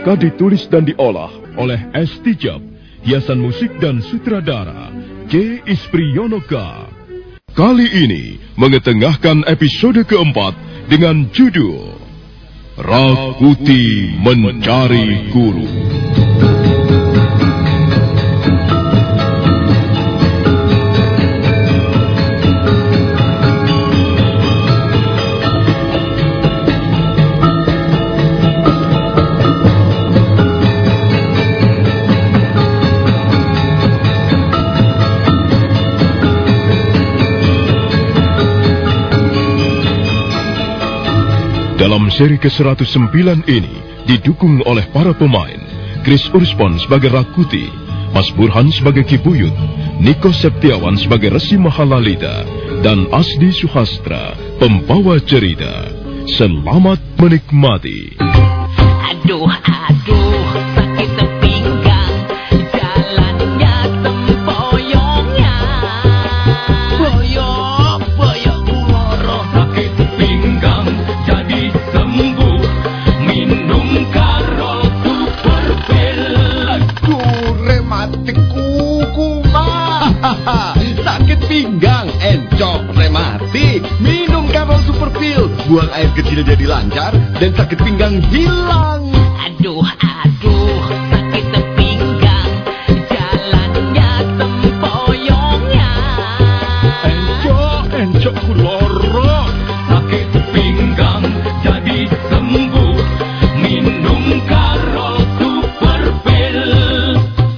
Naskah ditulis dan diolah oleh S. Tijab, hiasan musik dan sutradara J. Ispriyonoka. Kali ini mengetengahkan episode keempat dengan judul Rakuti Mencari Guru. Dalam seri ke-109 ini didukung oleh para pemain Chris Urspon sebagai Rakuti, Mas Burhan sebagai Kibuyut, Niko Septiawan sebagai Resi Mahalalita, dan Asdi Suhastra, pembawa cerita. Selamat menikmati. Aduh, air kecil jadi lancar dan sakit pinggang hilang. Aduh, aduh, sakit pinggang, jalannya sempoyongnya. Encok, encok kuloro. Sakit pinggang jadi sembuh Minum Karol Super Pill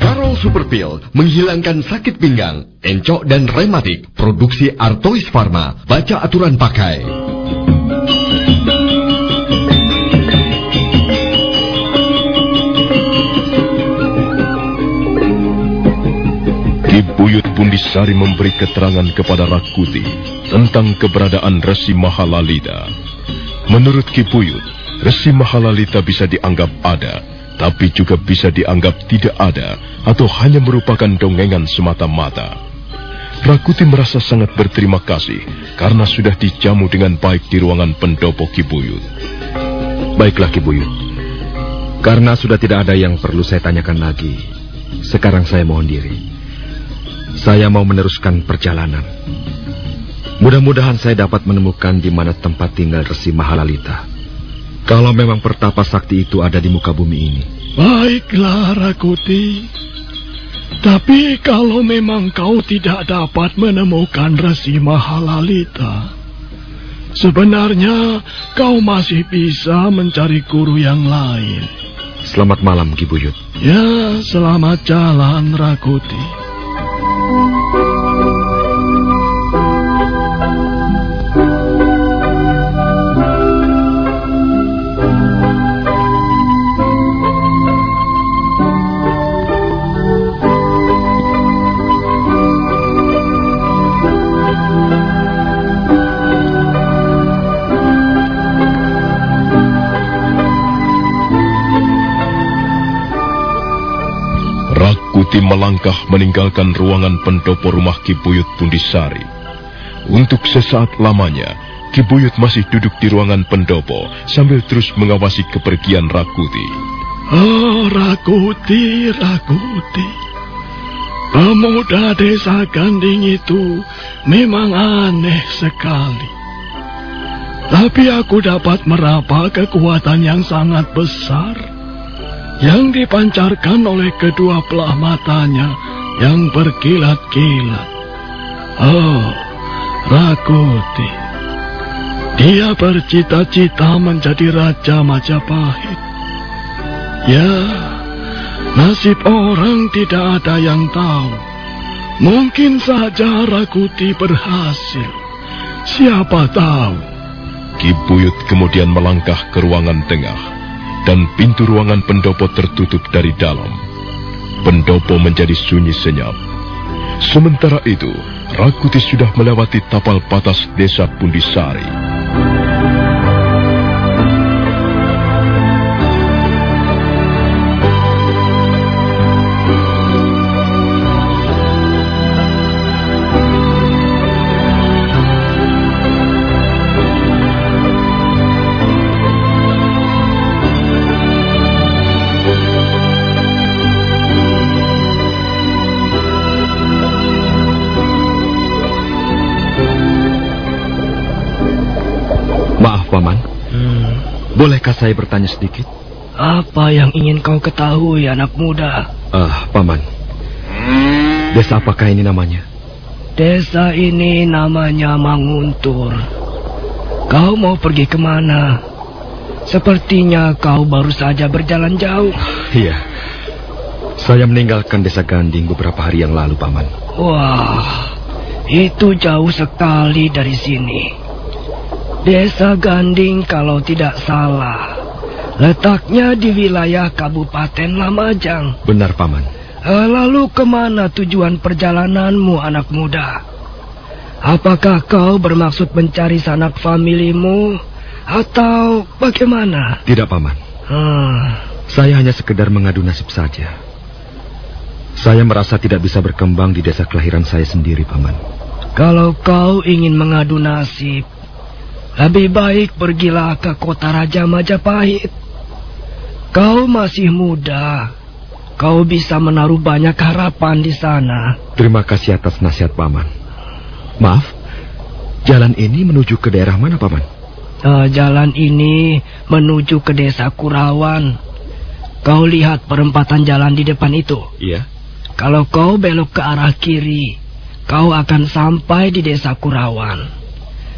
Karol Super Pill menghilangkan sakit pinggang, encok dan rematik. Produksi Artois Pharma. Baca aturan pakai. Ki Buyut Bundisari memberi keterangan kepada Rakuti tentang keberadaan Resi Mahalalita. Menurut Ki Buyut, Resi Mahalalita bisa dianggap ada tapi juga bisa dianggap tidak ada atau hanya merupakan dongengan semata-mata. Rakuti merasa sangat berterima kasih karena sudah dijamu dengan baik di ruangan pendopo Kibuyut. Baiklah Ki Buyut. Karena sudah tidak ada yang perlu saya tanyakan lagi, sekarang saya mohon diri. Saya mau meneruskan perjalanan. Mudah-mudahan saya dapat menemukan di mana tempat tinggal Resi Mahalalita. Kalau memang pertapa sakti itu ada di muka bumi ini. Baiklah, Rakuti. Tapi kalau memang kau tidak dapat menemukan Resi Mahalalita, sebenarnya kau masih bisa mencari guru yang lain. Selamat malam Ki Buyut. Ya, selamat jalan, Rakuti. Rakuti melangkah meninggalkan ruangan pendopo rumah Kibuyut Pundisari. Untuk sesaat lamanya, Kibuyut masih duduk di ruangan pendopo sambil terus mengawasi kepergian Rakuti. Oh, Rakuti, Rakuti. Pemuda desa Ganding itu memang aneh sekali. Tapi aku dapat meraba kekuatan yang sangat besar yang dipancarkan oleh kedua belah matanya yang berkilat-kilat. Oh, Rakuti. Dia bercita-cita menjadi Raja Majapahit. Ya, nasib orang tidak ada yang tahu. Mungkin saja Rakuti berhasil. Siapa tahu? Kibuyut kemudian melangkah ke ruangan tengah, dan pintu ruangan pendopo tertutup dari dalam. Pendopo menjadi sunyi senyap. Sementara itu, Rakuti sudah melewati tapal batas desa Pundisari. Paman, bolehkah saya bertanya sedikit? Apa yang ingin kau ketahui, anak muda? Ah, Paman. Desa apakah ini namanya? Desa ini namanya Manguntur. Kau mau pergi ke mana? Sepertinya kau baru saja berjalan jauh. Iya. Saya meninggalkan desa Ganding beberapa hari yang lalu, Paman. Wah, itu jauh sekali dari sini. Desa Ganding kalau tidak salah, letaknya di wilayah Kabupaten Lamajang. Benar, Paman. Eh, Lalu ke mana tujuan perjalananmu, anak muda? Apakah kau bermaksud mencari sanak familimu atau bagaimana? Tidak, Paman. Hmm, Saya hanya sekedar mengadu nasib saja. Saya merasa tidak bisa berkembang di desa kelahiran saya sendiri, Paman. kalau kau ingin mengadu nasib, lebih baik pergilah ke kota Raja Majapahit. Kau masih muda. Kau bisa menaruh banyak harapan di sana. Terima kasih atas nasihat, Paman. Maaf, jalan ini menuju ke daerah mana, Paman? Eh, jalan ini menuju ke desa Kurawan. Kau lihat perempatan jalan di depan itu. Iya. Kalau kau belok ke arah kiri, kau akan sampai di desa Kurawan.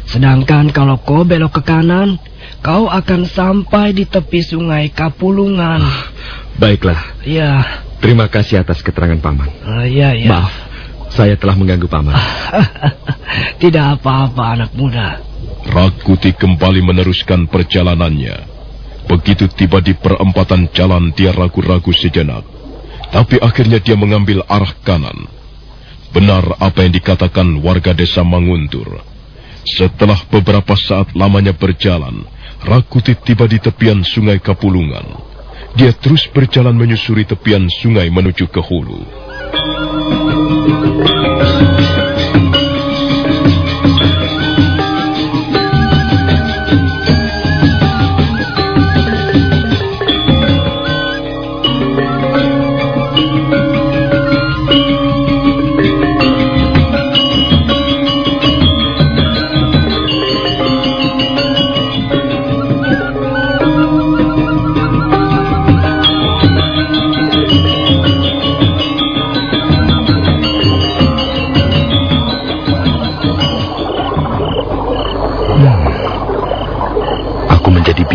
Sedangkan kalau kau belok ke kanan, kau akan sampai di tepi sungai Kapulungan. Baiklah, Ya, terima kasih atas keterangan Paman. eh, ya, ya. Maaf, saya telah mengganggu Paman. Tidak apa-apa anak muda. Rakuti kembali meneruskan perjalanannya. Begitu tiba di perempatan jalan dia ragu-ragu sejenak. Tapi akhirnya dia mengambil arah kanan. Benar apa yang dikatakan warga desa Manguntur. Setelah beberapa saat lamanya berjalan, Rakuti tiba di tepian sungai Kapulungan. Dia terus berjalan menyusuri tepian sungai menuju ke hulu.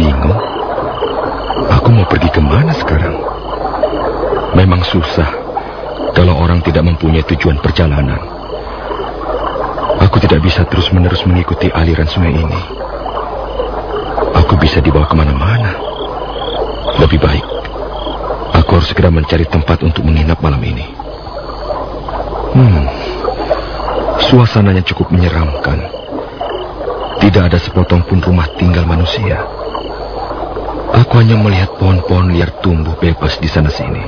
Bingung. Aku mau pergi ke mana sekarang? Memang susah kalau orang tidak mempunyai tujuan perjalanan. Aku tidak bisa terus-menerus mengikuti aliran sungai ini. Aku bisa dibawa ke mana-mana. Lebih baik, aku harus segera mencari tempat untuk menginap malam ini. Hmm, suasananya cukup menyeramkan. Tidak ada sepotong pun rumah tinggal manusia. Aku hanya melihat pohon-pohon liar tumbuh bebas di sana sini.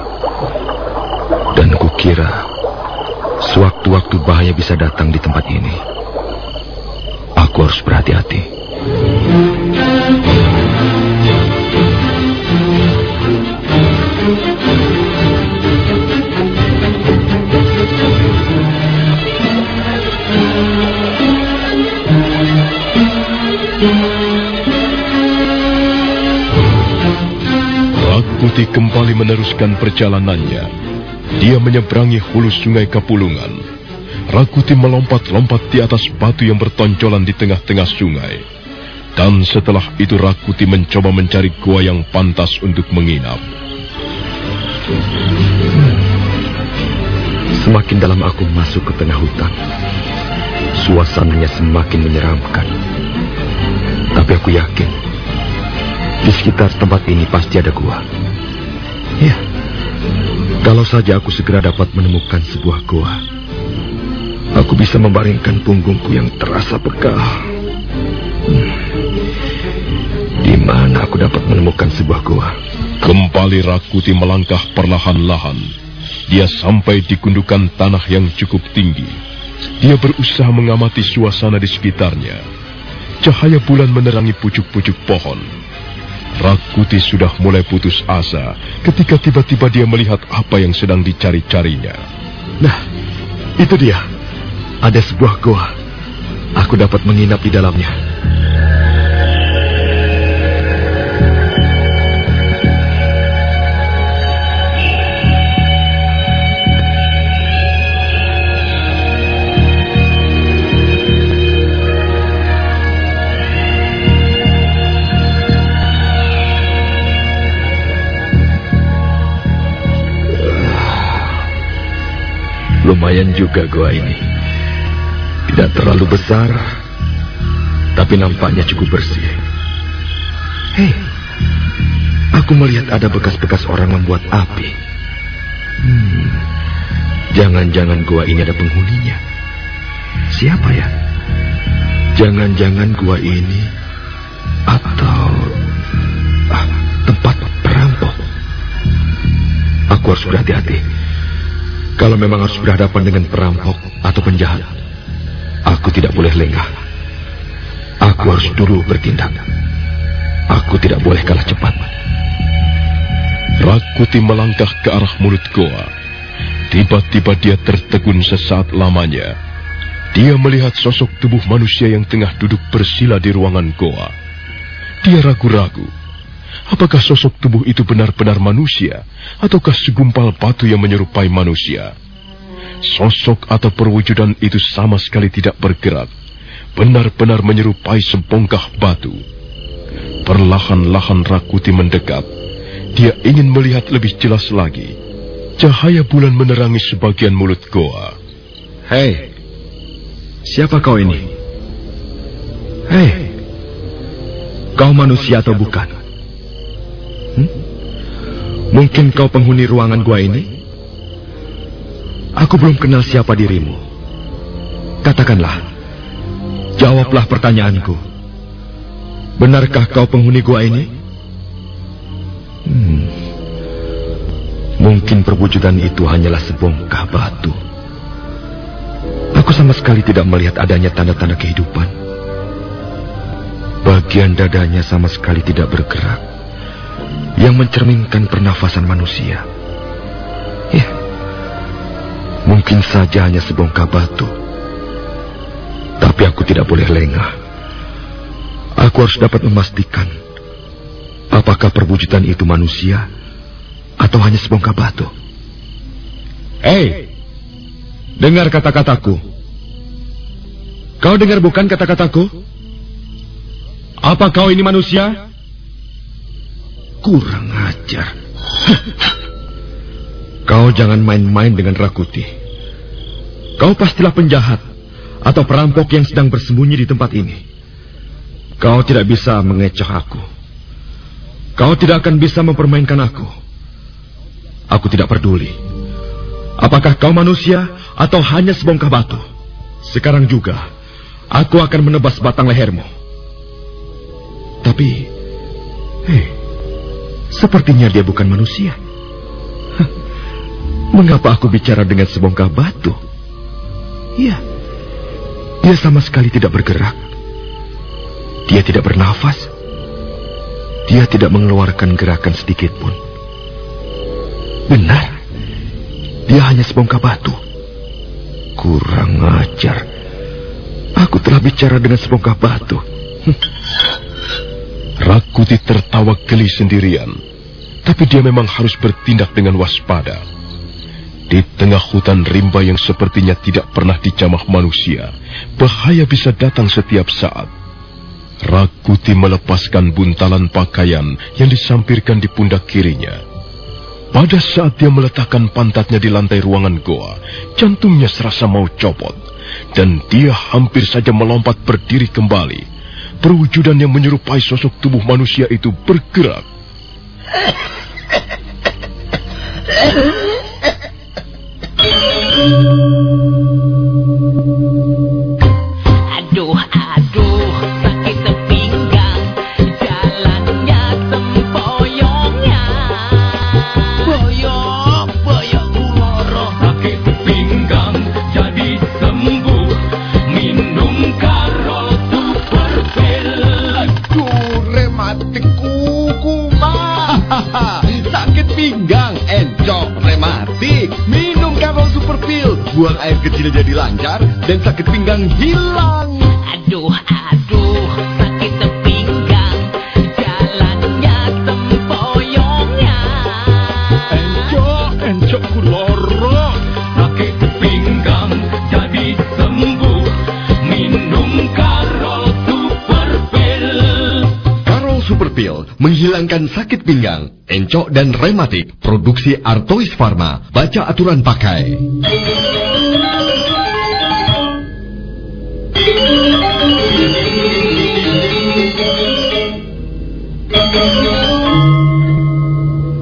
Dan kukira sewaktu-waktu bahaya bisa datang di tempat ini. Aku harus berhati-hati. Rakuti kembali meneruskan perjalanannya. Dia menyeberangi hulu sungai Kapulungan. Rakuti melompat-lompat di atas batu yang bertonjolan di tengah-tengah sungai. Dan setelah itu Rakuti mencoba mencari gua yang pantas untuk menginap. Semakin dalam aku masuk ke tengah hutan, suasananya semakin menyeramkan. Tapi aku yakin, di sekitar tempat ini pasti ada gua. Ya, kalau saja aku segera dapat menemukan sebuah gua, aku bisa membaringkan punggungku yang terasa pegal. Hmm. Di mana aku dapat menemukan sebuah gua? Kembali Rakuti melangkah perlahan-lahan. Dia sampai di gundukan tanah yang cukup tinggi. Dia berusaha mengamati suasana di sekitarnya. Cahaya bulan menerangi pucuk-pucuk pohon. Rakuti sudah mulai putus asa ketika tiba-tiba dia melihat apa yang sedang dicari-carinya. Nah, itu dia. Ada sebuah goa. Aku dapat menginap di dalamnya. Lumayan juga gua ini. Tidak terlalu besar, tapi nampaknya cukup bersih. Hei, aku melihat ada bekas-bekas orang membuat api. Hmm, jangan-jangan gua ini ada penghuninya. Siapa ya? Jangan-jangan gua ini atau ah, tempat perampok. Aku harus berhati-hati. Kalau memang harus berhadapan dengan perampok atau penjahat, aku tidak boleh lengah. Aku harus dulu bertindak. Aku tidak boleh kalah cepat. Rakuti melangkah ke arah mulut goa. Tiba-tiba dia tertegun sesaat lamanya. Dia melihat sosok tubuh manusia yang tengah duduk bersila di ruangan goa. Dia ragu-ragu. Apakah sosok tubuh itu benar-benar manusia, ataukah segumpal batu yang menyerupai manusia? Sosok atau perwujudan itu sama sekali tidak bergerak, benar-benar menyerupai sebongkah batu. Perlahan-lahan Rakuti mendekat. Dia ingin melihat lebih jelas lagi. Cahaya bulan menerangi sebagian mulut goa. Hei, siapa kau ini? Hei, kau manusia atau bukan? Mungkin kau penghuni ruangan gua ini? Aku belum kenal siapa dirimu. Katakanlah, jawablah pertanyaanku. Benarkah kau penghuni gua ini? Hmm, Mungkin perwujudan itu hanyalah sebongkah batu. Aku sama sekali tidak melihat adanya tanda-tanda kehidupan. Bagian dadanya sama sekali tidak bergerak, yang mencerminkan pernafasan manusia. Ya, mungkin saja hanya sebongkah batu. Tapi aku tidak boleh lengah. Aku harus dapat memastikan apakah perwujudan itu manusia atau hanya sebongkah batu. Hei, dengar kata-kataku. Kau dengar bukan kata-kataku? Apa kau ini manusia? Kurang ajar. Kau jangan main-main dengan Rakuti. Kau pastilah penjahat atau perampok yang sedang bersembunyi di tempat ini. Kau tidak bisa mengecoh aku. Kau tidak akan bisa mempermainkan aku. Aku tidak peduli. Apakah kau manusia atau hanya sebongkah batu? Sekarang juga, aku akan menebas batang lehermu. Tapi, hei, sepertinya dia bukan manusia. Mengapa aku bicara dengan sebongkah batu? Iya, dia sama sekali tidak bergerak. Dia tidak bernafas. Dia tidak mengeluarkan gerakan sedikit pun. Benar, dia hanya sebongkah batu. Kurang ajar. Aku telah bicara dengan sebongkah batu. Rakuti tertawa geli sendirian. Tapi dia memang harus bertindak dengan waspada. Di tengah hutan rimba yang sepertinya tidak pernah dijamah manusia, bahaya bisa datang setiap saat. Rakuti melepaskan buntalan pakaian yang disampirkan di pundak kirinya. Pada saat dia meletakkan pantatnya di lantai ruangan goa, jantungnya serasa mau copot, dan dia hampir saja melompat berdiri kembali. Perwujudan yang menyerupai sosok tubuh manusia itu bergerak. Aduh, Minum Karol Super Pill. Buang air kecil jadi lancar dan sakit pinggang hilang. Aduh, aduh, menghilangkan sakit pinggang, encok dan rematik. Produksi Artois Pharma. Baca aturan pakai.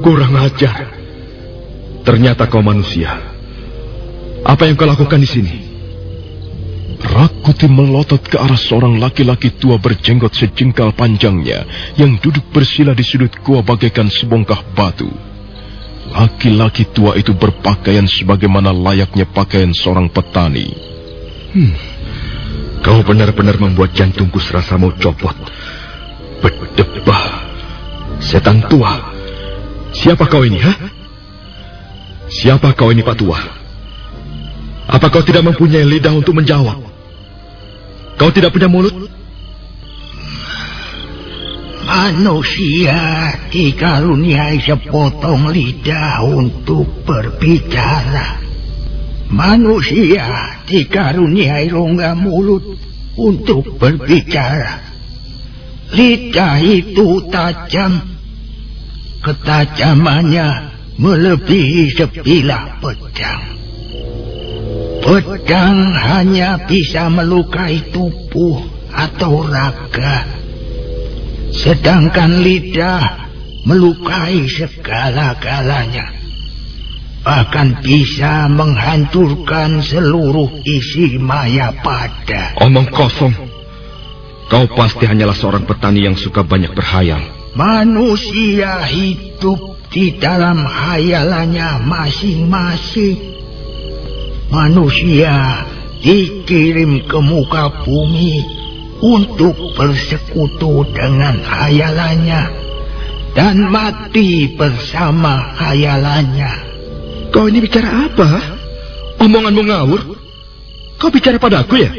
Kurang ajar. Ternyata kau manusia. Apa yang kau lakukan di sini? Rakuti melotot ke arah seorang laki-laki tua berjenggot sejengkal panjangnya yang duduk bersila di sudut gua bagaikan sebongkah batu. Laki-laki tua itu berpakaian sebagaimana layaknya pakaian seorang petani. Kau benar-benar membuat jantungku serasa mau copot. Berdebah. Setan tua. Siapa kau ini, ha? Siapa kau ini, Pak Tua? Apa kau tidak mempunyai lidah untuk menjawab? Kau tidak punya mulut? Manusia dikaruniai sepotong lidah untuk berbicara. Manusia dikaruniai rongga mulut untuk berbicara. Lidah itu tajam. Ketajamannya melebihi sebilah pedang. Pedang hanya bisa melukai tubuh atau raga. Sedangkan lidah melukai segala-galanya. Bahkan bisa menghancurkan seluruh isi maya pada. Omong kosong. Kau pasti hanyalah seorang petani yang suka banyak berhayal. Manusia hidup di dalam hayalannya masing-masing. Manusia dikirim ke muka bumi untuk bersekutu dengan hayalannya dan mati bersama hayalannya. Kau ini bicara apa? Omonganmu ngawur? Kau bicara padaku ya?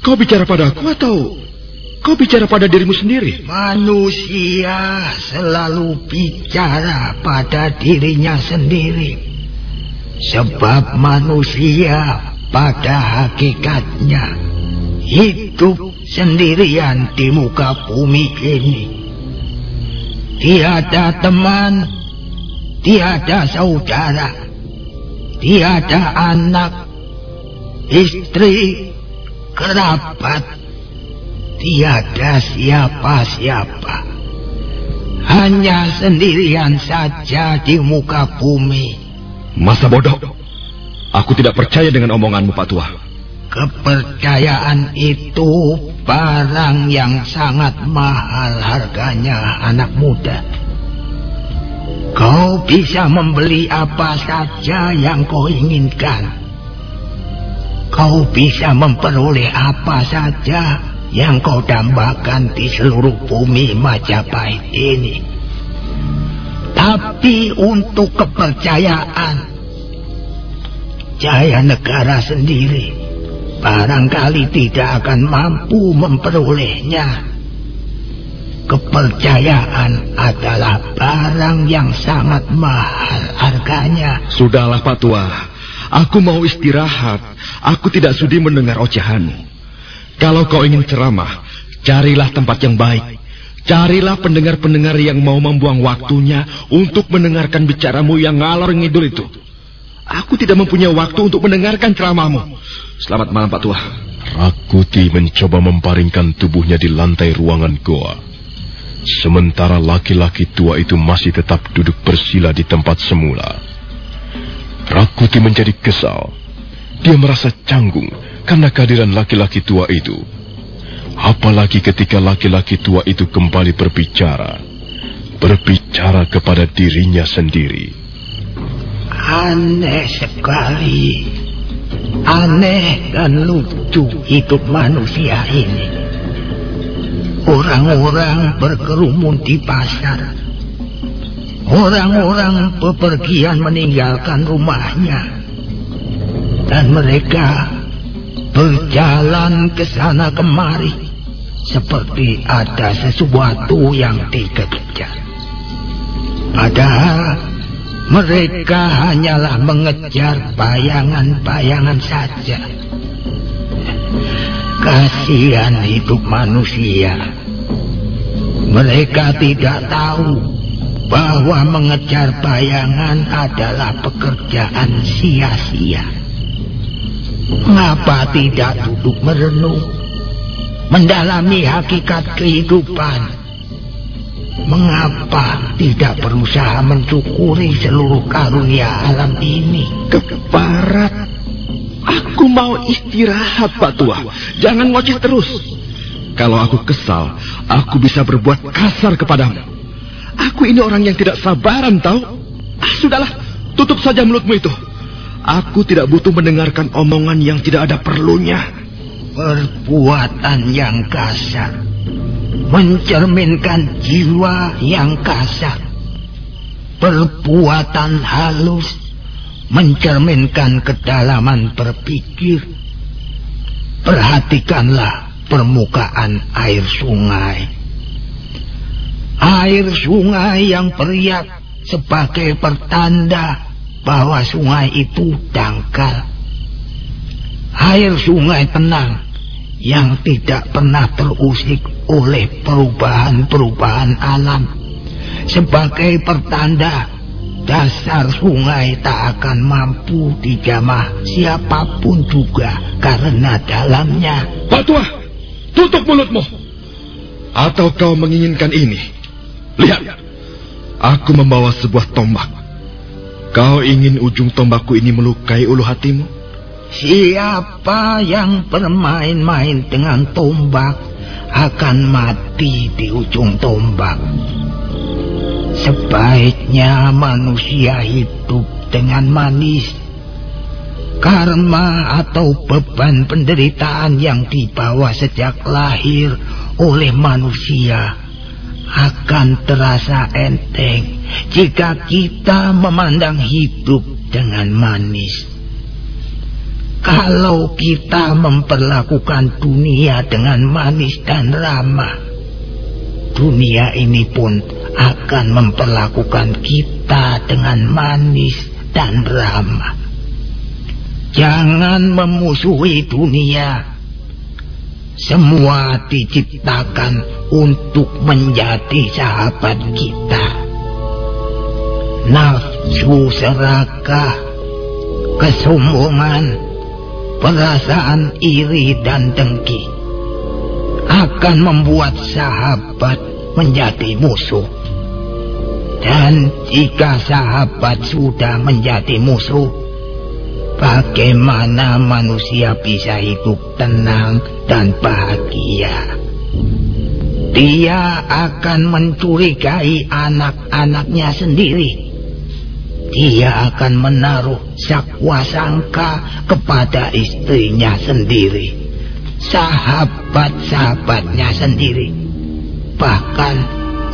Kau bicara padaku atau kau bicara pada dirimu sendiri? Manusia selalu bicara pada dirinya sendiri. Sebab manusia pada hakikatnya hidup sendirian di muka bumi ini. Tiada teman, tiada saudara, tiada anak, istri, kerabat, tiada siapa-siapa. Hanya sendirian saja di muka bumi. Masa bodoh. Aku tidak percaya dengan omonganmu, Pak Tua. Kepercayaan itu barang yang sangat mahal harganya anak muda. Kau bisa membeli apa saja yang kau inginkan. Kau bisa memperoleh apa saja yang kau dambakan di seluruh bumi Majapahit ini. Tapi untuk kepercayaan, Jaya negara sendiri barangkali tidak akan mampu memperolehnya. Kepercayaan adalah barang yang sangat mahal harganya. Sudahlah, Pak Tua. Aku mau istirahat. Aku tidak sudi mendengar ocehanmu. Kalau kau ingin ceramah, carilah tempat yang baik. Carilah pendengar-pendengar yang mau membuang waktunya untuk mendengarkan bicaramu yang ngalor ngidul itu. Aku tidak mempunyai waktu untuk mendengarkan ceramahmu. Selamat malam, Pak Tua. Rakuti mencoba memparingkan tubuhnya di lantai ruangan goa. Sementara laki-laki tua itu masih tetap duduk bersila di tempat semula. Rakuti menjadi kesal. Dia merasa canggung karena kehadiran laki-laki tua itu. Apalagi ketika laki-laki tua itu kembali berbicara. Berbicara kepada dirinya sendiri. Aneh sekali. Aneh dan lucu hidup manusia ini. Orang-orang berkerumun di pasar. Orang-orang bepergian meninggalkan rumahnya. Dan mereka berjalan ke sana kemari. Seperti ada sesuatu yang dikejar. Padahal mereka hanyalah mengejar bayangan-bayangan saja. Kasihan hidup manusia. Mereka tidak tahu bahwa mengejar bayangan adalah pekerjaan sia-sia. Mengapa tidak duduk merenung, mendalami hakikat kehidupan? Mengapa tidak berusaha mencukuri seluruh karunia alam ini? Ke barat. Aku mau istirahat, Pak Tua. Jangan ngoceh terus. Kalau aku kesal, aku bisa berbuat kasar kepadamu. Aku ini orang yang tidak sabaran, tahu? Ah, sudahlah, tutup saja mulutmu itu. Aku tidak butuh mendengarkan omongan yang tidak ada perlunya. Perbuatan yang kasar mencerminkan jiwa yang kasar. Perbuatan halus mencerminkan kedalaman berpikir. Perhatikanlah permukaan air sungai. Air sungai yang periak sebagai pertanda bahwa sungai itu dangkal. Air sungai tenang yang tidak pernah terusik oleh perubahan-perubahan alam sebagai pertanda dasar sungai tak akan mampu dijamah siapa pun juga karena dalamnya. Pak Tua, tutup mulutmu. Atau kau menginginkan ini? Lihat, aku membawa sebuah tombak. Kau ingin ujung tombakku ini melukai ulu hatimu? Siapa yang bermain-main dengan tombak akan mati di ujung tombak. Sebaiknya manusia hidup dengan manis. Karma atau beban penderitaan yang dibawa sejak lahir oleh manusia akan terasa enteng jika kita memandang hidup dengan manis. Kalau kita memperlakukan dunia dengan manis dan ramah, dunia ini pun akan memperlakukan kita dengan manis dan ramah. Jangan memusuhi dunia. Semua diciptakan untuk menjadi sahabat kita. Nafsu serakah, kesombongan, perasaan iri dan dengki akan membuat sahabat menjadi musuh. Dan jika sahabat sudah menjadi musuh, bagaimana manusia bisa hidup tenang dan bahagia? Dia akan mencurigai anak-anaknya sendiri. Dia akan menaruh sangka kepada istrinya sendiri, sahabat-sahabatnya sendiri, bahkan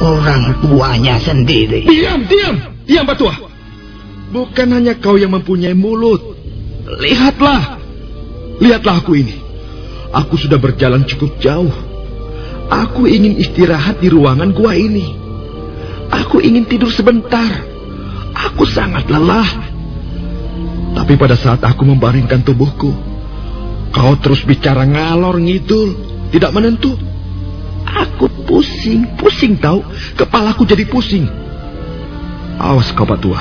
orang tuanya sendiri. Diam, diam, diam Batua. Bukan hanya kau yang mempunyai mulut. Lihatlah, lihatlah aku ini. Aku sudah berjalan cukup jauh. Aku ingin istirahat di ruangan gua ini. Aku ingin tidur sebentar. Aku sangat lelah. Tapi pada saat aku membaringkan tubuhku, kau terus bicara ngalor ngidul, tidak menentu. Aku pusing, pusing tahu. Kepalaku jadi pusing. Awas kau Patua.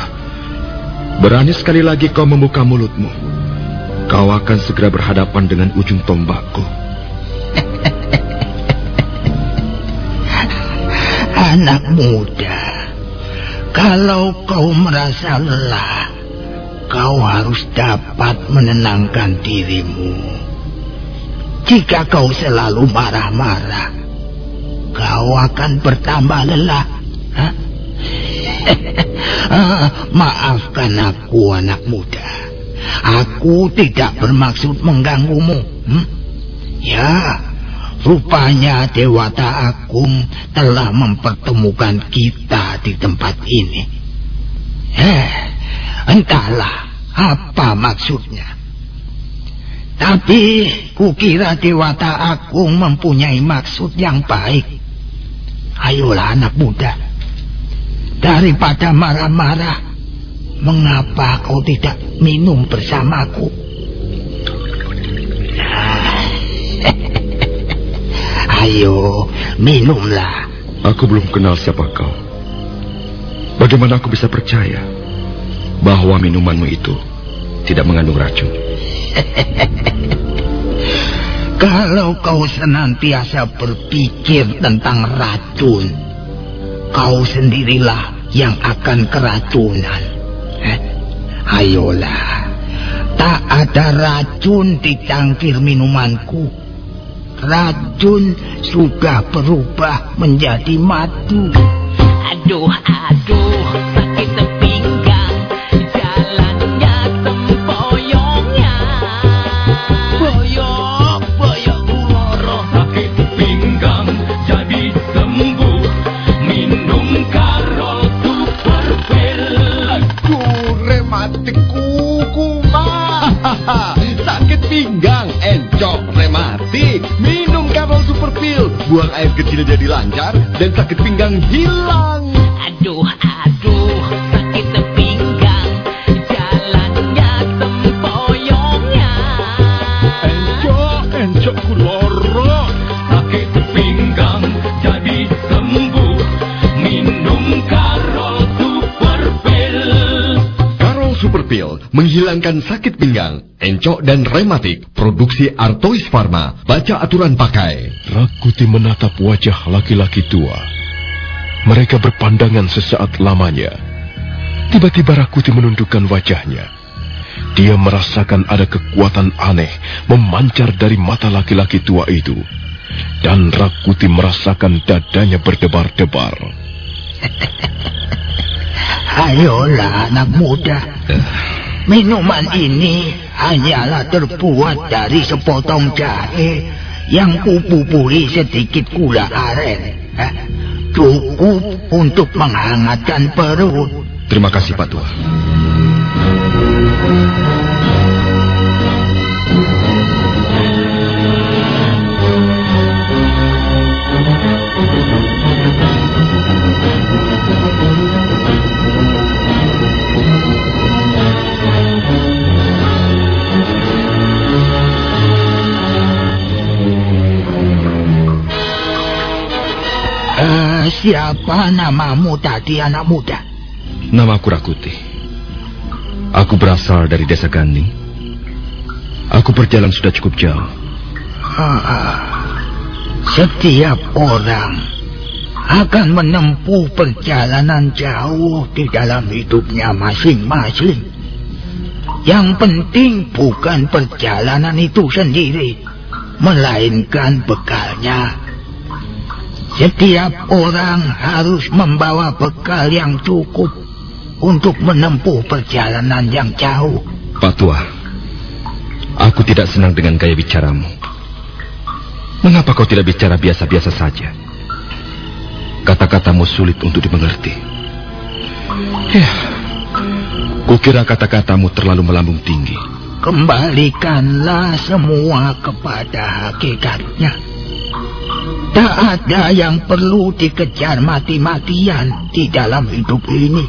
Berani sekali lagi kau membuka mulutmu. Kau akan segera berhadapan dengan ujung tombakku. Anak muda, kalau kau merasa lelah, kau harus dapat menenangkan dirimu. Jika kau selalu marah-marah, kau akan bertambah lelah. Ah, Maafkan aku anak muda. Aku tidak bermaksud mengganggumu. Hmm? Ya, rupanya Dewata Agung telah mempertemukan kita di tempat ini. Eh, entahlah apa maksudnya. Tapi kukira Dewata Agung mempunyai maksud yang baik. Ayolah anak muda. Daripada marah-marah, mengapa kau tidak minum bersamaku? Ayo, minumlah. Aku belum kenal siapa kau. Bagaimana aku bisa percaya bahwa minumanmu itu tidak mengandung racun? Kalau kau senantiasa berpikir tentang racun, kau sendirilah yang akan keracunan. Eh, ayolah, tak ada racun di cangkir minumanku. Racun sudah berubah menjadi madu. Aduh, aduh, sakit pinggang, jalannya tempoyongnya. Boyok, boyok uloro. Sakit pinggang jadi sembuh, minum Karol Super Pill. Aduh, rematik kuku mah. Sakit pinggang, encok, Buang air kecil jadi lancar dan sakit pinggang hilang. Aduh, menghilangkan sakit pinggang, encok dan rematik. Produksi Artois Pharma. Baca aturan pakai. Rakuti menatap wajah laki-laki tua. Mereka berpandangan sesaat lamanya. Tiba-tiba Rakuti menundukkan wajahnya. Dia merasakan ada kekuatan aneh memancar dari mata laki-laki tua itu. Dan Rakuti merasakan dadanya berdebar-debar. Ayolah anak muda. Minuman ini hanyalah terbuat dari sepotong jahe yang kupupuri sedikit gula aren. Eh, Cukup untuk menghangatkan perut. Terima kasih Pak Tua. Eh, siapa namamu tadi anak muda? Namaku Rakuti. Aku berasal dari desa Ganding. Aku berjalan sudah cukup jauh. Ah, setiap orang akan menempuh perjalanan jauh di dalam hidupnya masing-masing. Yang penting bukan perjalanan itu sendiri, melainkan bekalnya. Setiap orang harus membawa bekal yang cukup untuk menempuh perjalanan yang jauh. Pak Tua, aku tidak senang dengan gaya bicaramu. Mengapa kau tidak bicara biasa-biasa saja? Kata-katamu sulit untuk dimengerti. Ya, kukira kata-katamu terlalu melambung tinggi. Kembalikanlah semua kepada hakikatnya. Tak ada yang perlu dikejar mati-matian di dalam hidup ini.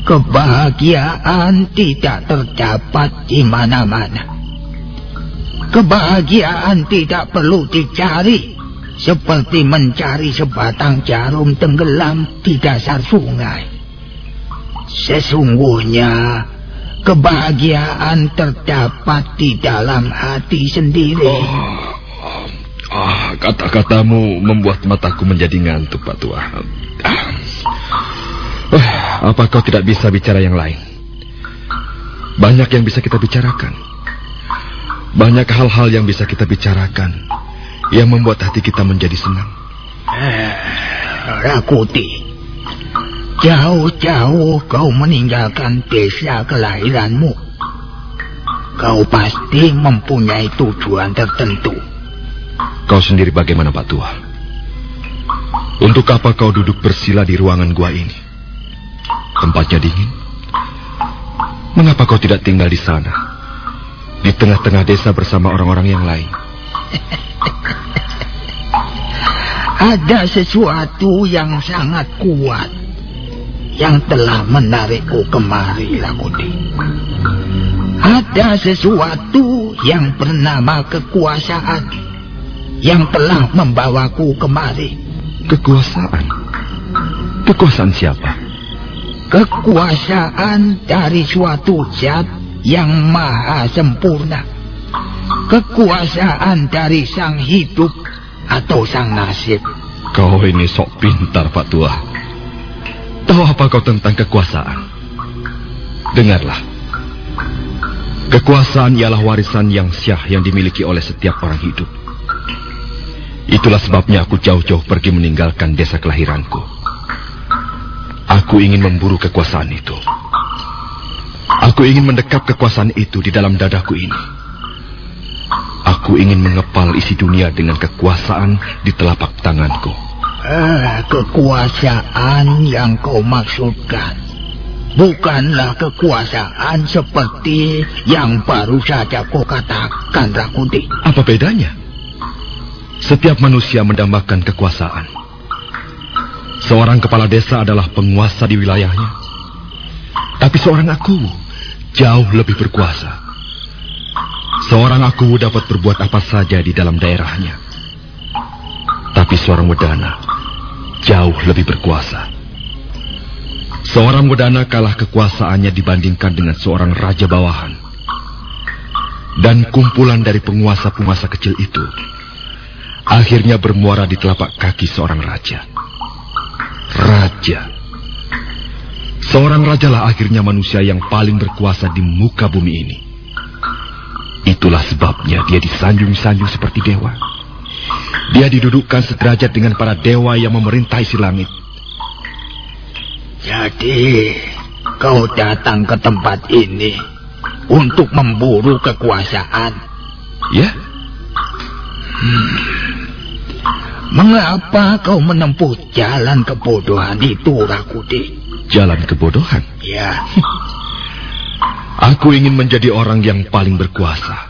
Kebahagiaan tidak terdapat di mana-mana. Kebahagiaan tidak perlu dicari seperti mencari sebatang jarum tenggelam di dasar sungai. Sesungguhnya kebahagiaan terdapat di dalam hati sendiri. Ah, kata-katamu membuat mataku menjadi ngantuk, Pak Tua. Ah. Eh, apa kau tidak bisa bicara yang lain? Banyak yang bisa kita bicarakan. Banyak hal-hal yang bisa kita bicarakan yang membuat hati kita menjadi senang. Eh, Rakuti, jauh-jauh kau meninggalkan desa kelahiranmu. Kau pasti mempunyai tujuan tertentu. Kau sendiri bagaimana, Pak Tua? Untuk apa kau duduk bersila di ruangan gua ini? Tempatnya dingin. Mengapa kau tidak tinggal di sana? Di tengah-tengah desa bersama orang-orang yang lain. Ada sesuatu yang sangat kuat yang telah menarikku kemari, Lakuti. Ada sesuatu yang bernama kekuasaan yang telah membawaku kemari. Kekuasaan? Kekuasaan siapa? Kekuasaan dari suatu zat yang maha sempurna. Kekuasaan dari sang hidup atau sang nasib. Kau ini sok pintar, Pak Tua. Tahu apa kau tentang kekuasaan? Dengarlah. Kekuasaan ialah warisan yang syah yang dimiliki oleh setiap orang hidup. Itulah sebabnya aku jauh-jauh pergi meninggalkan desa kelahiranku. Aku ingin memburu kekuasaan itu. Aku ingin mendekap kekuasaan itu di dalam dadaku ini. Aku ingin mengepal isi dunia dengan kekuasaan di telapak tanganku. Ah, kekuasaan yang kau maksudkan bukanlah kekuasaan seperti yang baru saja kau katakan, Rakuti. Apa bedanya? Setiap manusia mendambakan kekuasaan. Seorang kepala desa adalah penguasa di wilayahnya. Tapi seorang aku jauh lebih berkuasa. Seorang aku dapat berbuat apa saja di dalam daerahnya. Tapi seorang wedana jauh lebih berkuasa. Seorang wedana kalah kekuasaannya dibandingkan dengan seorang raja bawahan. Dan kumpulan dari penguasa-penguasa kecil itu akhirnya bermuara di telapak kaki seorang raja. Raja. Seorang rajalah akhirnya manusia yang paling berkuasa di muka bumi ini. Itulah sebabnya dia disanjung-sanjung seperti dewa. Dia didudukkan sederajat dengan para dewa yang memerintah isi langit. Jadi, kau datang ke tempat ini untuk memburu kekuasaan. Ya, Mengapa kau menempuh jalan kebodohan itu, Rakuti? jalan kebodohan. Ya, Aku ingin menjadi orang yang paling berkuasa.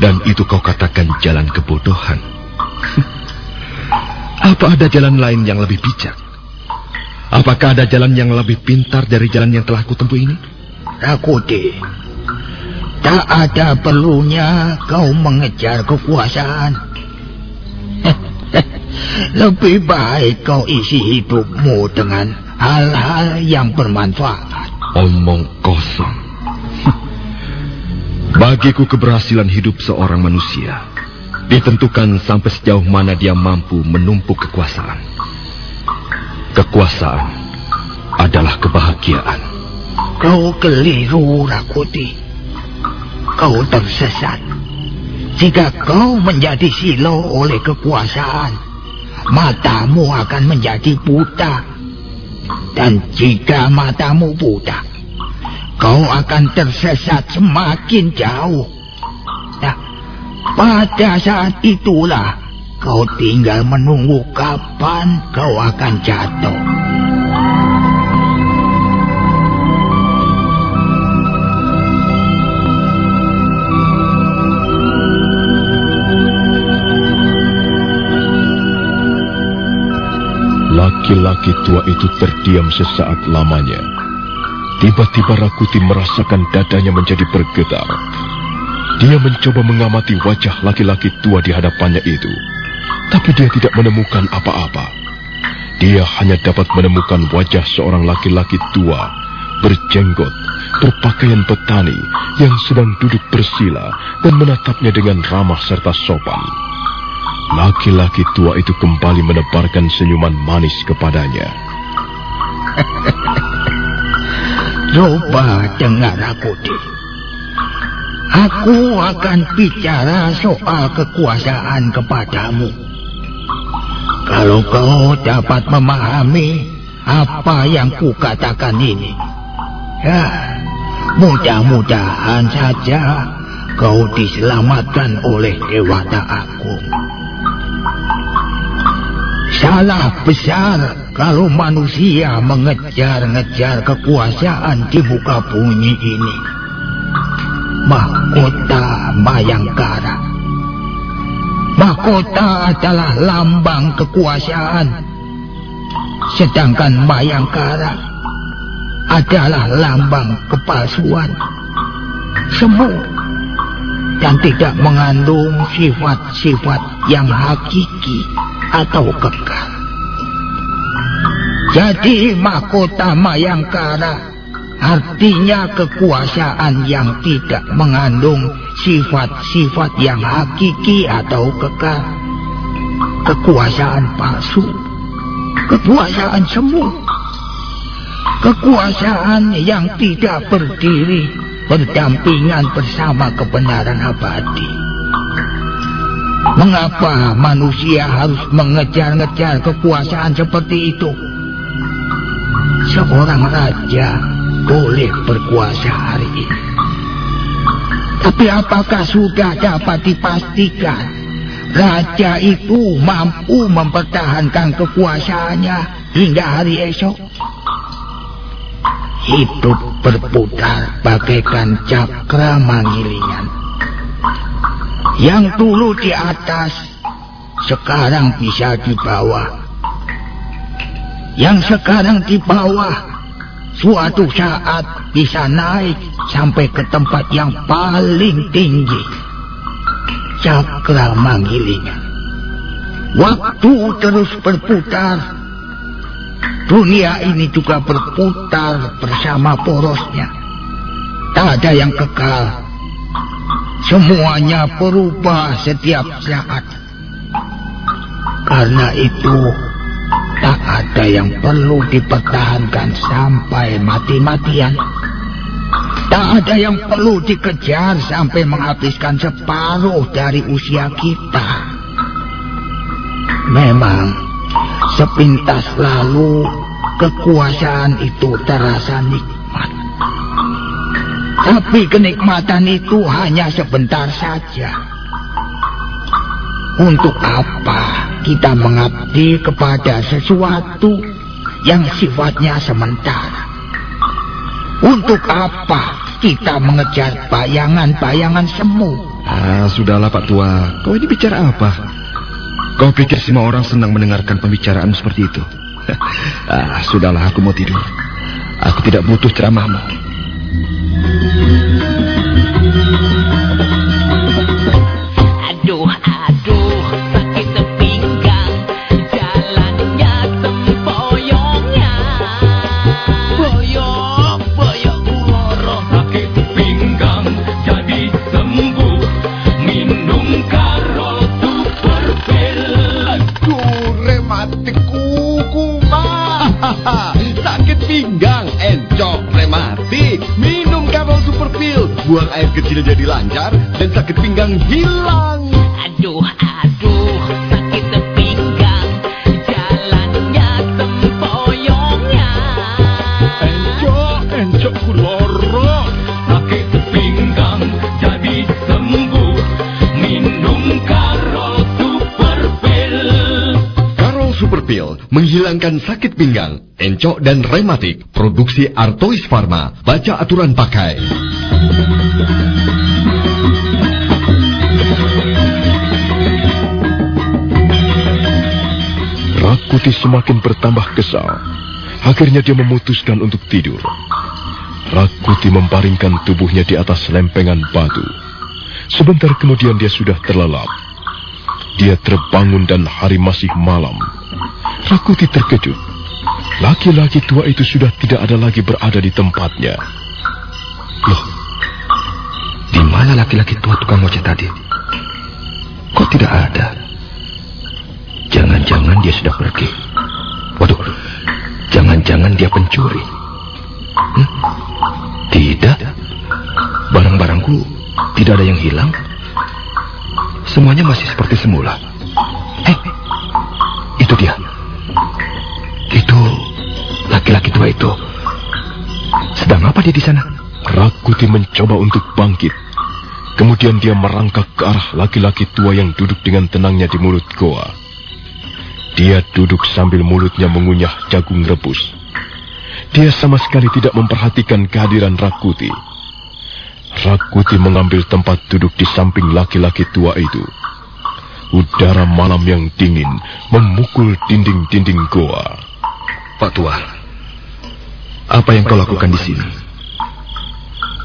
Dan itu kau katakan jalan kebodohan. Apa ada jalan lain yang lebih bijak? Apakah ada jalan yang lebih pintar dari jalan yang telah kutempuh ini? Rakuti. Tak ada perlunya kau mengejar kekuasaan. Lebih baik kau isi hidupmu dengan hal-hal yang bermanfaat. Omong kosong. Bagiku keberhasilan hidup seorang manusia ditentukan sampai sejauh mana dia mampu menumpuk kekuasaan. Kekuasaan adalah kebahagiaan. Kau keliru, Rakuti. Kau tersesat. Jika kau menjadi silo oleh kekuasaan, matamu akan menjadi buta. Dan jika matamu buta, kau akan tersesat semakin jauh. Nah, pada saat itulah kau tinggal menunggu kapan kau akan jatuh. Laki-laki tua itu terdiam sesaat lamanya. Tiba-tiba Rakuti merasakan dadanya menjadi bergetar. Dia mencoba mengamati wajah laki-laki tua di hadapannya itu. Tapi dia tidak menemukan apa-apa. Dia hanya dapat menemukan wajah seorang laki-laki tua, berjenggot, berpakaian petani yang sedang duduk bersila dan menatapnya dengan ramah serta sopan. Laki-laki tua itu kembali menebarkan senyuman manis kepadanya. Coba dengar aku, Dik. Aku akan bicara soal kekuasaan kepadamu. Kalau kau dapat memahami apa yang kukatakan ini, ya, mudah-mudahan saja kau diselamatkan oleh Dewata Agung. Salah besar kalau manusia mengejar-ngejar kekuasaan di muka bumi ini. Mahkota Bayangkara. Mahkota adalah lambang kekuasaan. Sedangkan Bayangkara adalah lambang kepalsuan. Semu dan tidak mengandung sifat-sifat yang hakiki atau kekal. Jadi mahkota Mayangkara artinya kekuasaan yang tidak mengandung sifat-sifat yang hakiki atau kekal. Kekuasaan palsu, kekuasaan semu, kekuasaan yang tidak berdiri berdampingan bersama kebenaran abadi. Mengapa manusia harus mengejar-ngejar kekuasaan seperti itu? Seorang raja boleh berkuasa hari ini. Tapi apakah sudah dapat dipastikan raja itu mampu mempertahankan kekuasaannya hingga hari esok? Hidup berputar bagaikan cakra mangilingan. Yang dulu di atas, sekarang bisa di bawah. Yang sekarang di bawah, suatu saat bisa naik sampai ke tempat yang paling tinggi. Cakra manggilingan. Waktu terus berputar. Dunia ini juga berputar bersama porosnya. Tak ada yang kekal. Semuanya berubah setiap saat. Karena itu, tak ada yang perlu dipertahankan sampai mati-matian. Tak ada yang perlu dikejar sampai menghabiskan separuh dari usia kita. Memang, sepintas lalu kekuasaan itu terasa nikmat. Tapi kenikmatan itu hanya sebentar saja. Untuk apa kita mengabdi kepada sesuatu yang sifatnya sementara? Untuk apa kita mengejar bayangan-bayangan semu? Ah, sudahlah Pak Tua. Kau ini bicara apa? Kau pikir semua orang senang mendengarkan pembicaraan seperti itu? ah, sudahlah, aku mau tidur. Aku tidak butuh ceramahmu. Aduh, Buang air kecil jadi lancar dan sakit pinggang hilang. Aduh, aduh, sakit pinggang, jalannya sempoyongnya. Encok, encok kuloro. Sakit pinggang jadi sembuh, minum Karol Super Pill. Karol Super Pill menghilangkan sakit pinggang, encok dan rematik. Produksi Artois Pharma. Baca aturan pakai. Rakuti semakin bertambah kesal. Akhirnya dia memutuskan untuk tidur. Rakuti memparingkan tubuhnya di atas lempengan batu. Sebentar kemudian dia sudah terlelap. Dia terbangun dan hari masih malam. Rakuti terkejut. Laki-laki tua itu sudah tidak ada lagi berada di tempatnya. Loh, di mana laki-laki tua tukang ojek tadi? Kok tidak ada? Jangan-jangan dia sudah pergi. Waduh, jangan-jangan dia pencuri. Hmm? Tidak, barang-barangku tidak ada yang hilang. Semuanya masih seperti semula. Eh, itu dia. Itu laki-laki tua itu. Sedang apa dia di sana? Rakuti mencoba untuk bangkit. Kemudian dia merangkak ke arah laki-laki tua yang duduk dengan tenangnya di mulut goa. Dia duduk sambil mulutnya mengunyah jagung rebus. Dia sama sekali tidak memperhatikan kehadiran Rakuti. Rakuti mengambil tempat duduk di samping laki-laki tua itu. Udara malam yang dingin memukul dinding-dinding goa. Pak Tua, apa yang kau lakukan di sini?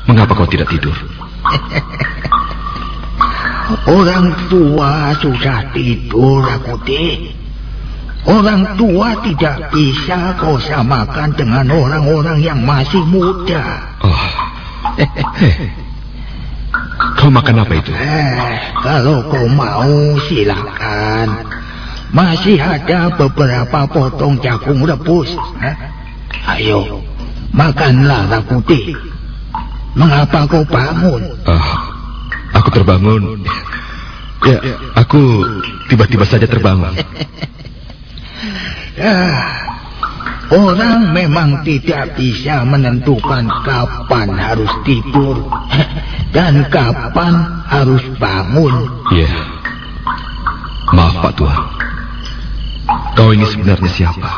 Mengapa kau tidak tidur? Orang tua sudah tidur, Rakuti. Orang tua tidak bisa kau samakan dengan orang-orang yang masih muda. Oh, kau makan apa itu? Eh, kalau kau mau silakan. Masih ada beberapa potong jagung rebus. Eh? Ayo, makanlah Rakuti. Mengapa kau bangun? Oh, aku terbangun. Ya, aku tiba-tiba saja terbangun. Ya, orang memang tidak bisa menentukan kapan harus tidur dan kapan harus bangun. Ya, maaf Pak Tua. Kau ini sebenarnya siapa?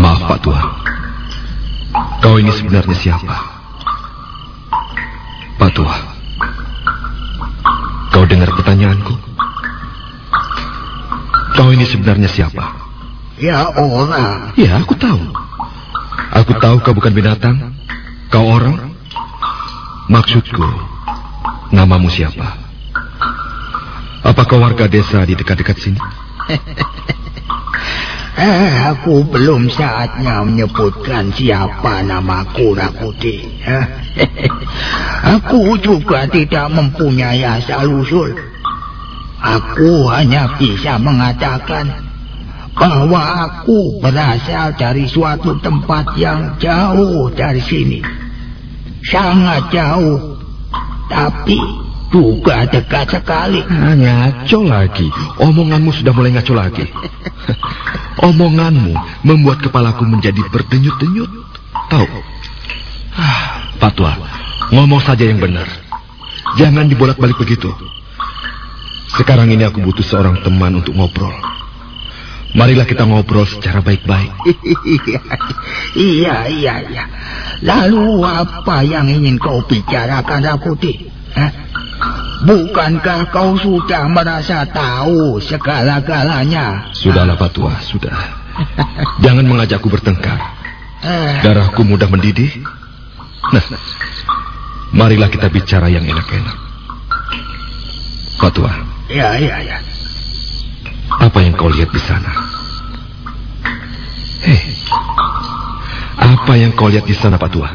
Maaf Pak Tua. Kau ini sebenarnya siapa? Pak Tua. Kau dengar pertanyaanku? Kau ini sebenarnya siapa? Ya orang. Ya, aku tahu. Aku tahu kau bukan binatang. Kau orang. Maksudku, namamu siapa? Apa kau warga desa di dekat-dekat sini? Eh, aku belum saatnya menyebutkan siapa namaku Rakuti. Eh, aku juga tidak mempunyai asal usul. Aku hanya bisa mengatakan bahwa aku berasal dari suatu tempat yang jauh dari sini. Sangat jauh. Tapi Duga dekat sekali. Ah, ngaco lagi. Omonganmu sudah mulai ngaco lagi. Omonganmu membuat kepalaku menjadi berdenyut-denyut. Tahu? Ah, Patwa, ngomong saja yang benar. Jangan dibolak-balik begitu. Sekarang ini aku butuh seorang teman untuk ngobrol. Marilah kita ngobrol secara baik-baik. iya, iya, iya. Lalu apa yang ingin kau bicarakan, Rakuti? Hah? Bukankah kau sudah merasa tahu segala-galanya? Sudahlah, Patwa, sudah. Jangan mengajakku bertengkar. Eh, Darahku mudah mendidih. Nah, marilah kita bicara yang enak-enak. Patwa, ya, ya, ya. apa yang kau lihat di sana? Hei, apa yang kau lihat di sana, Patwa?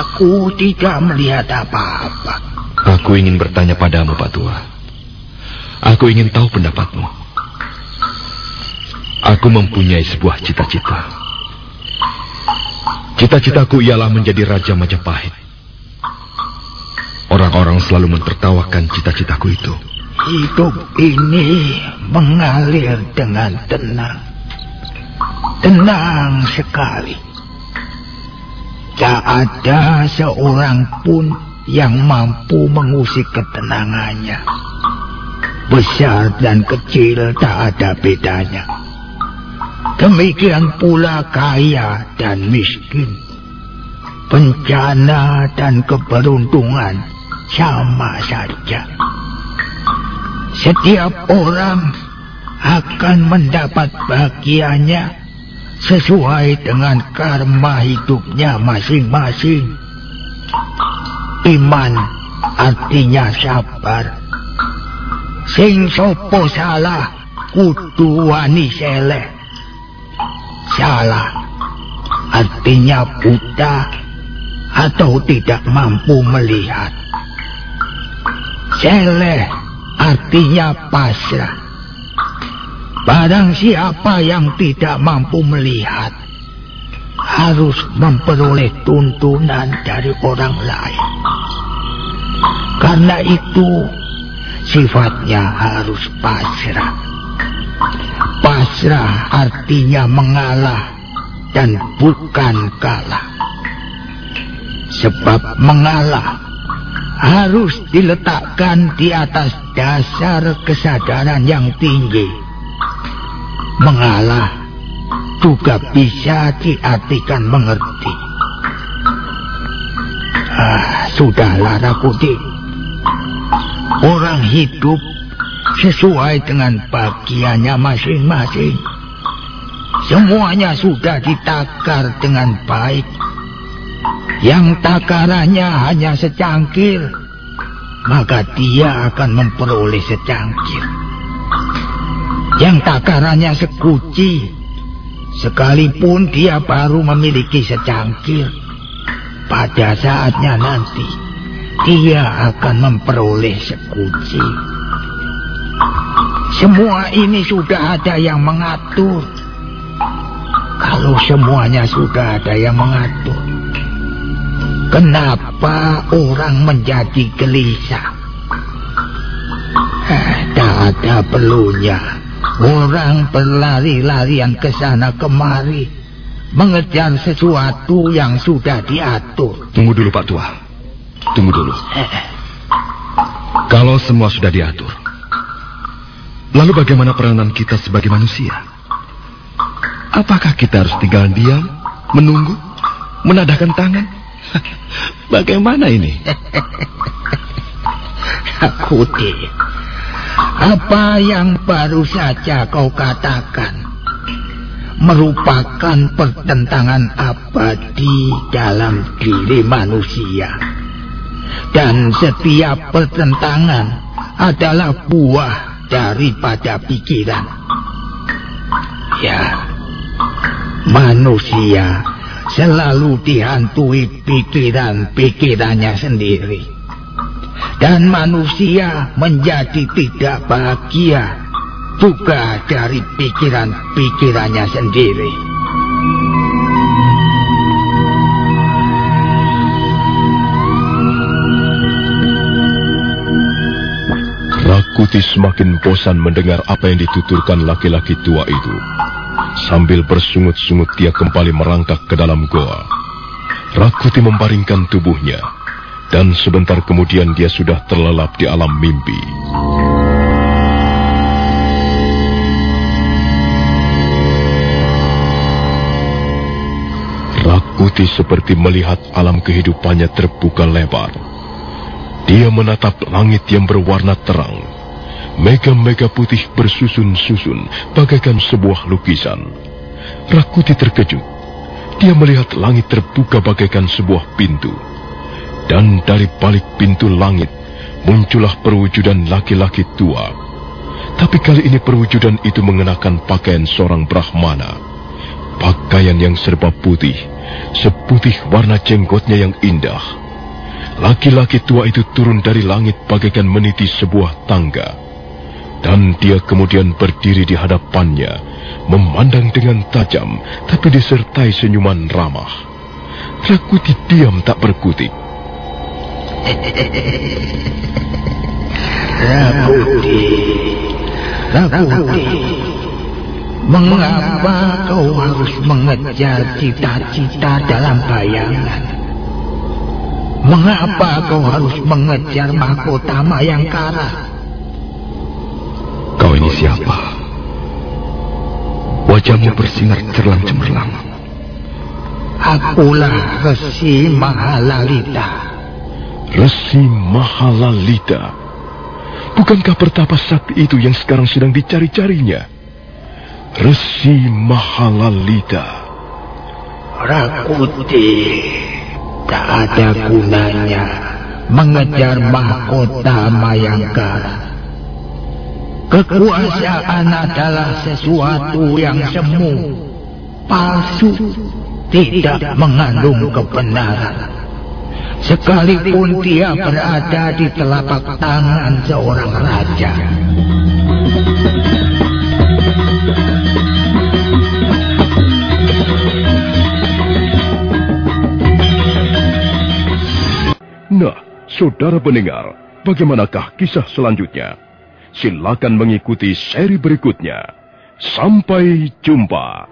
Aku tidak melihat apa-apa. Aku ingin bertanya padamu, Patwa. Aku ingin tahu pendapatmu. Aku mempunyai sebuah cita-cita. Cita-citaku ialah menjadi Raja Majapahit. Orang-orang selalu mentertawakan cita-citaku itu. Hidup ini mengalir dengan tenang. Tenang sekali. Tak ada seorang pun yang mampu mengusik ketenangannya. Besar dan kecil tak ada bedanya. Demikian pula kaya dan miskin. Bencana dan keberuntungan sama saja. Setiap orang akan mendapat bagiannya sesuai dengan karma hidupnya masing-masing. Iman artinya sabar. Sing sopo salah kudu wani seleh. Salah artinya buta atau tidak mampu melihat. Seleh artinya pasrah. Barang siapa yang tidak mampu melihat harus memperoleh tuntunan dari orang lain. Karena itu sifatnya harus pasrah. Pasrah artinya mengalah dan bukan kalah. Sebab mengalah harus diletakkan di atas dasar kesadaran yang tinggi. Mengalah juga bisa diartikan mengerti. Ah, sudahlah Rakuti. Orang hidup sesuai dengan bagiannya masing-masing. Semuanya sudah ditakar dengan baik. Yang takarannya hanya secangkir, maka dia akan memperoleh secangkir. Yang takarannya sekuci, sekalipun dia baru memiliki secangkir, pada saatnya nanti dia akan memperoleh sekuci. Semua ini sudah ada yang mengatur. Kalau semuanya sudah ada yang mengatur, kenapa orang menjadi gelisah? Eh, tak ada perlunya. Orang berlari-larian ke sana kemari, mengejar sesuatu yang sudah diatur. Tunggu dulu, Pak Tua. Tunggu dulu. Kalau semua sudah diatur, lalu bagaimana peranan kita sebagai manusia? Apakah kita harus tinggal diam, menunggu, menadahkan tangan? Bagaimana ini? Kuti, apa yang baru saja kau katakan merupakan pertentangan abadi dalam diri manusia. Dan setiap pertentangan adalah buah daripada pikiran. Ya, manusia selalu dihantui pikiran-pikirannya sendiri. Dan manusia menjadi tidak bahagia juga dari pikiran-pikirannya sendiri. Rakuti semakin bosan mendengar apa yang dituturkan laki-laki tua itu. Sambil bersungut-sungut dia kembali merangkak ke dalam goa. Rakuti membaringkan tubuhnya, dan sebentar kemudian dia sudah terlelap di alam mimpi. Rakuti seperti melihat alam kehidupannya terbuka lebar. Dia menatap langit yang berwarna terang. Mega-mega putih bersusun-susun bagaikan sebuah lukisan. Rakuti terkejut. Dia melihat langit terbuka bagaikan sebuah pintu. Dan dari balik pintu langit muncullah perwujudan laki-laki tua. Tapi kali ini perwujudan itu mengenakan pakaian seorang Brahmana. Pakaian yang serba putih, seputih warna jenggotnya yang indah. Laki-laki tua itu turun dari langit bagaikan meniti sebuah tangga. Dan dia kemudian berdiri di hadapannya, memandang dengan tajam, tapi disertai senyuman ramah. Rakuti diam tak berkutik. Rakuti, Rakuti, mengapa kau harus mengejar cita-cita dalam bayangan? Mengapa kau harus mengejar mahkota Mayangkara? Kau ini siapa? Wajahmu bersinar cerlang-cemerlang. Akulah Resi Mahalalita. Resi Mahalalita. Bukankah pertapa sakti itu yang sekarang sedang dicari-carinya? Resi Mahalalita. Rakuti, tak ada gunanya mengejar mahkota Mayangkara. Kekuasaan adalah sesuatu yang semu, palsu, tidak mengandung kebenaran. Sekalipun dia berada di telapak tangan seorang raja. Nah, saudara pendengar, bagaimanakah kisah selanjutnya? Silakan mengikuti seri berikutnya. Sampai jumpa.